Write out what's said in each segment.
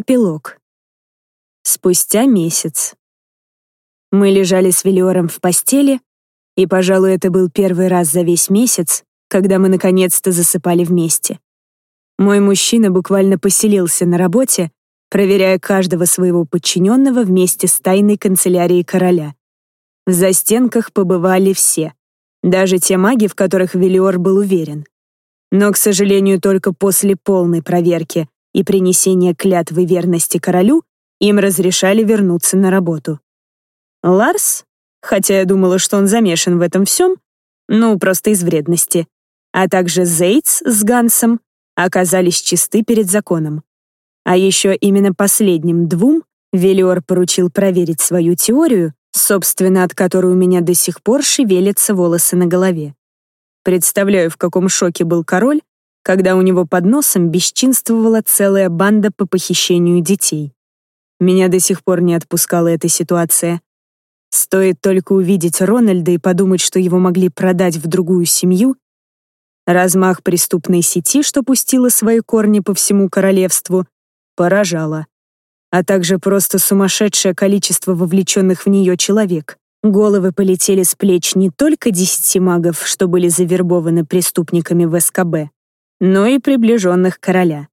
Эпилог. Спустя месяц. Мы лежали с Велиором в постели, и, пожалуй, это был первый раз за весь месяц, когда мы наконец-то засыпали вместе. Мой мужчина буквально поселился на работе, проверяя каждого своего подчиненного вместе с тайной канцелярией короля. В застенках побывали все, даже те маги, в которых Велиор был уверен. Но, к сожалению, только после полной проверки и принесения клятвы верности королю им разрешали вернуться на работу. Ларс, хотя я думала, что он замешан в этом всем, ну, просто из вредности, а также Зейтс с Гансом оказались чисты перед законом. А еще именно последним двум Велиор поручил проверить свою теорию, собственно, от которой у меня до сих пор шевелятся волосы на голове. Представляю, в каком шоке был король, когда у него под носом бесчинствовала целая банда по похищению детей. Меня до сих пор не отпускала эта ситуация. Стоит только увидеть Рональда и подумать, что его могли продать в другую семью. Размах преступной сети, что пустила свои корни по всему королевству, поражало. А также просто сумасшедшее количество вовлеченных в нее человек. Головы полетели с плеч не только десяти магов, что были завербованы преступниками в СКБ, но и приближенных короля.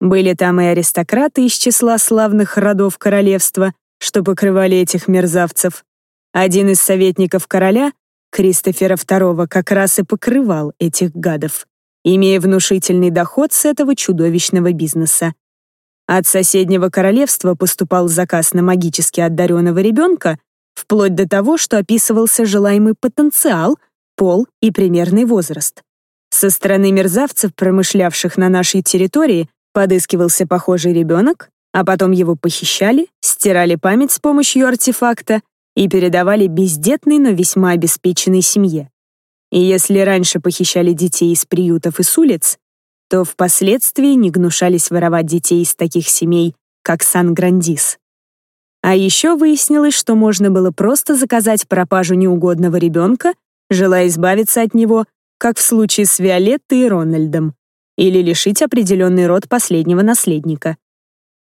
Были там и аристократы из числа славных родов королевства, что покрывали этих мерзавцев. Один из советников короля, Кристофера II, как раз и покрывал этих гадов, имея внушительный доход с этого чудовищного бизнеса. От соседнего королевства поступал заказ на магически одаренного ребенка, вплоть до того, что описывался желаемый потенциал, пол и примерный возраст. Со стороны мерзавцев, промышлявших на нашей территории, подыскивался похожий ребенок, а потом его похищали, стирали память с помощью артефакта и передавали бездетной, но весьма обеспеченной семье. И если раньше похищали детей из приютов и с улиц, то впоследствии не гнушались воровать детей из таких семей, как Сан-Грандис. А еще выяснилось, что можно было просто заказать пропажу неугодного ребенка, желая избавиться от него как в случае с Виолеттой и Рональдом, или лишить определенный род последнего наследника.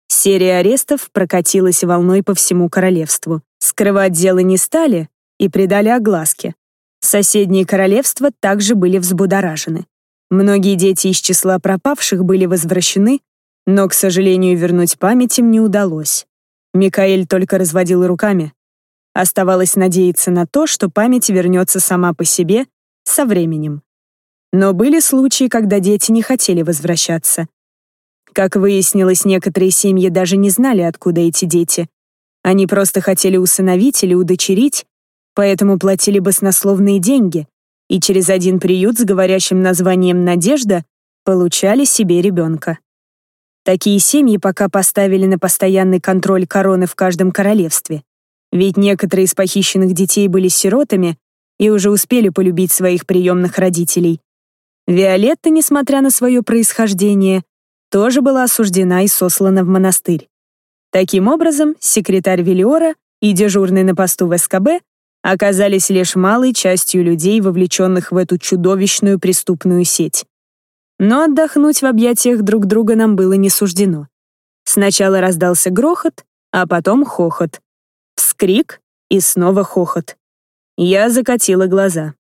Серия арестов прокатилась волной по всему королевству. Скрывать дело не стали и придали огласке. Соседние королевства также были взбудоражены. Многие дети из числа пропавших были возвращены, но, к сожалению, вернуть память им не удалось. Микаэль только разводил руками. Оставалось надеяться на то, что память вернется сама по себе со временем. Но были случаи, когда дети не хотели возвращаться. Как выяснилось, некоторые семьи даже не знали, откуда эти дети. Они просто хотели усыновить или удочерить, поэтому платили баснословные деньги, и через один приют с говорящим названием «Надежда» получали себе ребенка. Такие семьи пока поставили на постоянный контроль короны в каждом королевстве. Ведь некоторые из похищенных детей были сиротами, и уже успели полюбить своих приемных родителей. Виолетта, несмотря на свое происхождение, тоже была осуждена и сослана в монастырь. Таким образом, секретарь Велиора и дежурный на посту в СКБ оказались лишь малой частью людей, вовлеченных в эту чудовищную преступную сеть. Но отдохнуть в объятиях друг друга нам было не суждено. Сначала раздался грохот, а потом хохот. Вскрик и снова хохот. Я закатила глаза.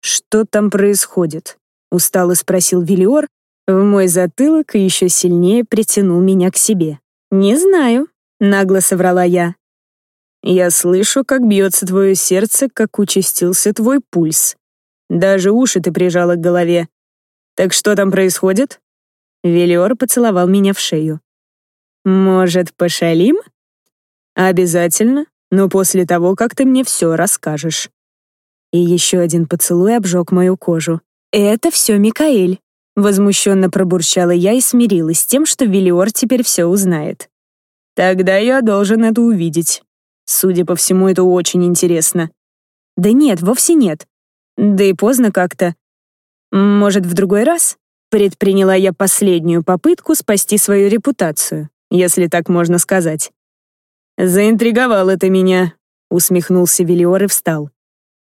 «Что там происходит?» — устало спросил Велиор, в мой затылок еще сильнее притянул меня к себе. «Не знаю», — нагло соврала я. «Я слышу, как бьется твое сердце, как участился твой пульс. Даже уши ты прижала к голове. Так что там происходит?» Велиор поцеловал меня в шею. «Может, пошалим?» «Обязательно но после того, как ты мне все расскажешь». И еще один поцелуй обжег мою кожу. «Это все Микаэль», — возмущенно пробурчала я и смирилась с тем, что Велиор теперь все узнает. «Тогда я должен это увидеть. Судя по всему, это очень интересно». «Да нет, вовсе нет. Да и поздно как-то. Может, в другой раз?» Предприняла я последнюю попытку спасти свою репутацию, если так можно сказать. «Заинтриговал это меня», — усмехнулся Велиор и встал.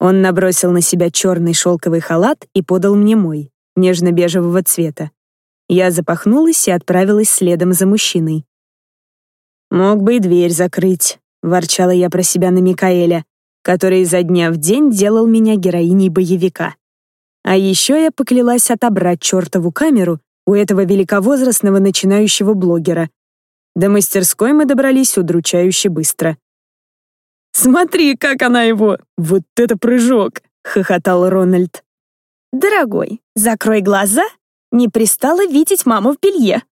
Он набросил на себя черный шелковый халат и подал мне мой, нежно-бежевого цвета. Я запахнулась и отправилась следом за мужчиной. «Мог бы и дверь закрыть», — ворчала я про себя на Микаэля, который изо дня в день делал меня героиней боевика. А еще я поклялась отобрать чертову камеру у этого великовозрастного начинающего блогера. До мастерской мы добрались удручающе быстро. «Смотри, как она его! Вот это прыжок!» — хохотал Рональд. «Дорогой, закрой глаза, не пристало видеть маму в белье»,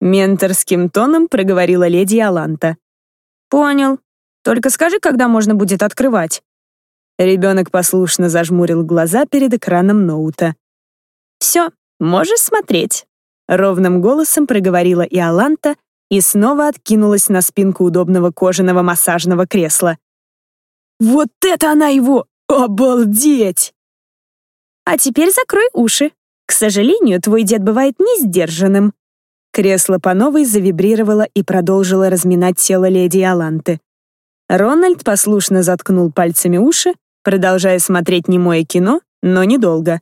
Менторским тоном проговорила леди Аланта. «Понял. Только скажи, когда можно будет открывать». Ребенок послушно зажмурил глаза перед экраном ноута. «Все, можешь смотреть», — ровным голосом проговорила и Аланта и снова откинулась на спинку удобного кожаного массажного кресла. «Вот это она его! Обалдеть!» «А теперь закрой уши. К сожалению, твой дед бывает не сдержанным», Кресло по новой завибрировало и продолжило разминать тело леди Аланты. Рональд послушно заткнул пальцами уши, продолжая смотреть немое кино, но недолго.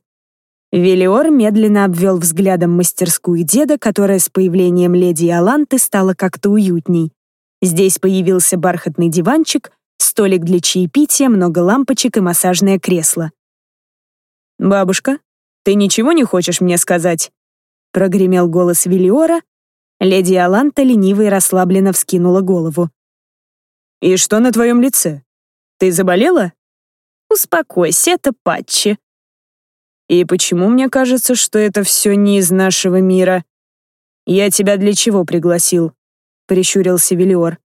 Велиор медленно обвел взглядом мастерскую деда, которая с появлением леди Аланты стала как-то уютней. Здесь появился бархатный диванчик, столик для чаепития, много лампочек и массажное кресло. «Бабушка, ты ничего не хочешь мне сказать?» Прогремел голос Велиора. Леди Аланта лениво и расслабленно вскинула голову. «И что на твоем лице? Ты заболела?» «Успокойся, это патчи». «И почему мне кажется, что это все не из нашего мира? Я тебя для чего пригласил?» — прищурился Велиор.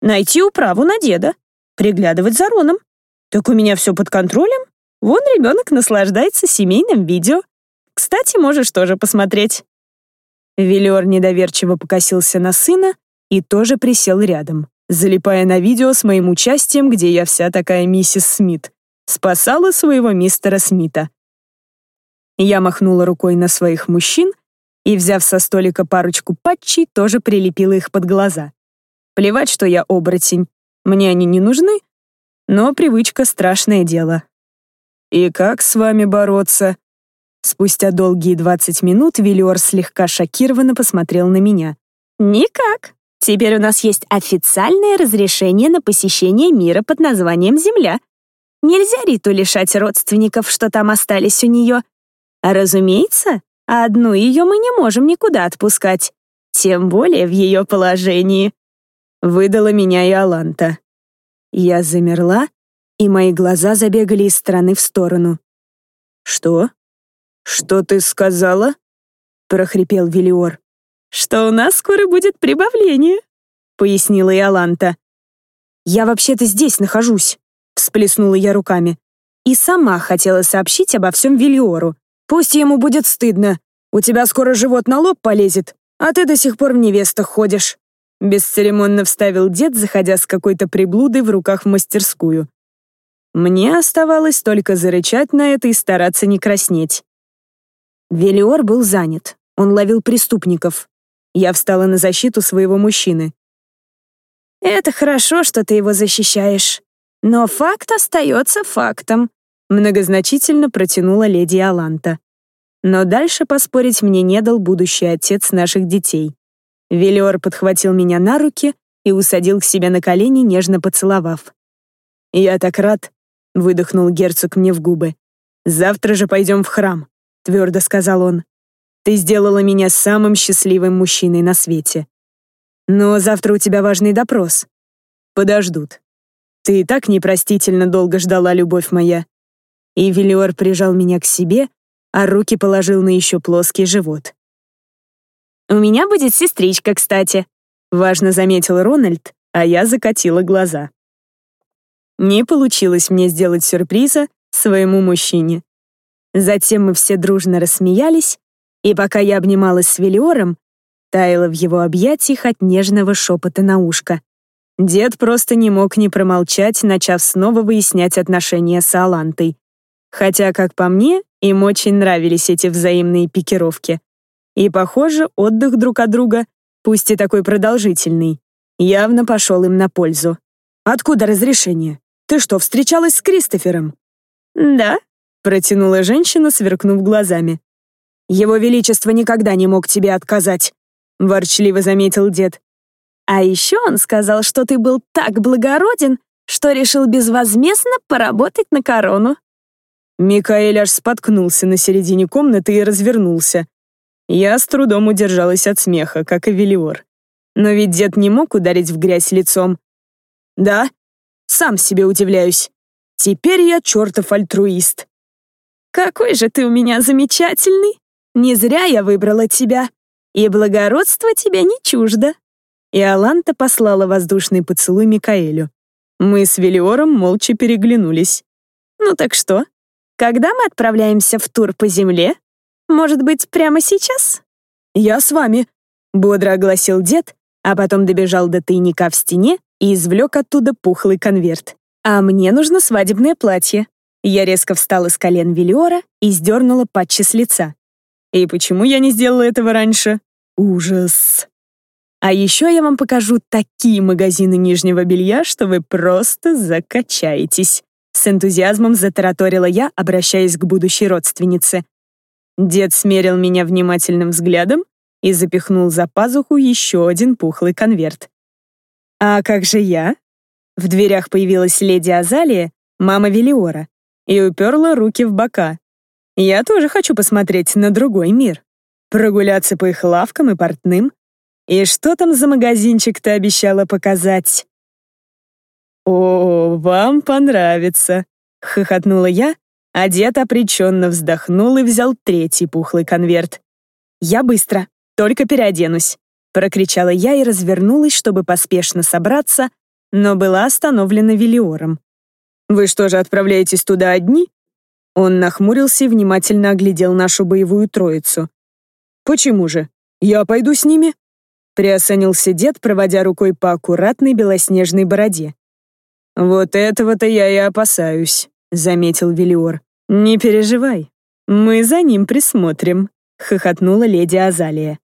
«Найти управу на деда, приглядывать за Роном. Так у меня все под контролем. Вон ребенок наслаждается семейным видео. Кстати, можешь тоже посмотреть». Велиор недоверчиво покосился на сына и тоже присел рядом, залипая на видео с моим участием, где я вся такая миссис Смит. Спасала своего мистера Смита. Я махнула рукой на своих мужчин и, взяв со столика парочку патчей, тоже прилепила их под глаза. Плевать, что я оборотень. Мне они не нужны, но привычка — страшное дело. «И как с вами бороться?» Спустя долгие 20 минут Виллиор слегка шокированно посмотрел на меня. «Никак. Теперь у нас есть официальное разрешение на посещение мира под названием Земля. Нельзя Риту лишать родственников, что там остались у нее. А разумеется, одну ее мы не можем никуда отпускать, тем более в ее положении». Выдала меня и Аланта. Я замерла, и мои глаза забегали из стороны в сторону. «Что?» «Что ты сказала?» — прохрипел Велиор. «Что у нас скоро будет прибавление», — пояснила Иоланта. «Я вообще-то здесь нахожусь», — всплеснула я руками. И сама хотела сообщить обо всем Велиору. «Пусть ему будет стыдно. У тебя скоро живот на лоб полезет, а ты до сих пор в невестах ходишь». Бесцеремонно вставил дед, заходя с какой-то приблудой в руках в мастерскую. Мне оставалось только зарычать на это и стараться не краснеть. Велиор был занят. Он ловил преступников. Я встала на защиту своего мужчины. «Это хорошо, что ты его защищаешь. Но факт остается фактом», многозначительно протянула леди Аланта. Но дальше поспорить мне не дал будущий отец наших детей. Велиор подхватил меня на руки и усадил к себе на колени, нежно поцеловав. «Я так рад», — выдохнул герцог мне в губы. «Завтра же пойдем в храм твердо сказал он. Ты сделала меня самым счастливым мужчиной на свете. Но завтра у тебя важный допрос. Подождут. Ты и так непростительно долго ждала, любовь моя. И Велиор прижал меня к себе, а руки положил на еще плоский живот. «У меня будет сестричка, кстати», — важно заметил Рональд, а я закатила глаза. Не получилось мне сделать сюрприза своему мужчине. Затем мы все дружно рассмеялись, и пока я обнималась с Велиором, таяла в его объятиях от нежного шепота на ушко. Дед просто не мог не промолчать, начав снова выяснять отношения с Алантой. Хотя, как по мне, им очень нравились эти взаимные пикировки. И, похоже, отдых друг от друга, пусть и такой продолжительный, явно пошел им на пользу. «Откуда разрешение? Ты что, встречалась с Кристофером?» «Да», Протянула женщина, сверкнув глазами. «Его Величество никогда не мог тебе отказать», — ворчливо заметил дед. А еще он сказал, что ты был так благороден, что решил безвозмездно поработать на корону. Микаэль аж споткнулся на середине комнаты и развернулся. Я с трудом удержалась от смеха, как и Велиор. Но ведь дед не мог ударить в грязь лицом. Да, сам себе удивляюсь. Теперь я чертов альтруист. Какой же ты у меня замечательный. Не зря я выбрала тебя. И благородство тебе не чуждо. И Аланта послала воздушный поцелуй Микаэлю. Мы с Велиором молча переглянулись. Ну так что? Когда мы отправляемся в тур по земле? Может быть, прямо сейчас? Я с вами, бодро огласил дед, а потом добежал до тайника в стене и извлек оттуда пухлый конверт. А мне нужно свадебное платье. Я резко встала с колен Велиора и сдернула патчи с лица. И почему я не сделала этого раньше? Ужас. А еще я вам покажу такие магазины нижнего белья, что вы просто закачаетесь. С энтузиазмом затараторила я, обращаясь к будущей родственнице. Дед смерил меня внимательным взглядом и запихнул за пазуху еще один пухлый конверт. «А как же я?» В дверях появилась леди Азалия, мама Велиора, и уперла руки в бока. «Я тоже хочу посмотреть на другой мир. Прогуляться по их лавкам и портным. И что там за магазинчик ты обещала показать?» «О, вам понравится», — хохотнула я, а дед опреченно вздохнул и взял третий пухлый конверт. «Я быстро, только переоденусь», — прокричала я и развернулась, чтобы поспешно собраться, но была остановлена Велиором. «Вы что же, отправляетесь туда одни?» Он нахмурился и внимательно оглядел нашу боевую троицу. «Почему же? Я пойду с ними?» Приосанился дед, проводя рукой по аккуратной белоснежной бороде. «Вот этого-то я и опасаюсь», — заметил Велиор. «Не переживай, мы за ним присмотрим», — хохотнула леди Азалия.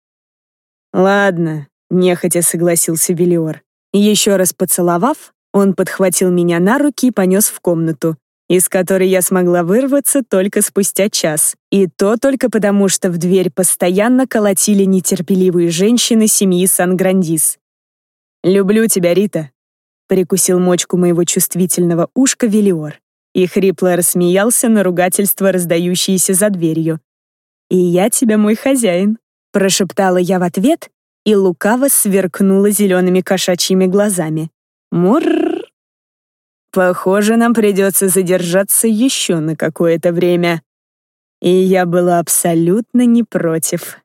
«Ладно», — нехотя согласился Велиор. Еще раз поцеловав, он подхватил меня на руки и понес в комнату, из которой я смогла вырваться только спустя час. И то только потому, что в дверь постоянно колотили нетерпеливые женщины семьи Сан-Грандис. «Люблю тебя, Рита», — прикусил мочку моего чувствительного ушка Велиор и хрипло рассмеялся на ругательство, раздающееся за дверью. «И я тебя мой хозяин», — прошептала я в ответ и лукаво сверкнула зелеными кошачьими глазами. «Мурр!» Похоже, нам придется задержаться еще на какое-то время. И я была абсолютно не против.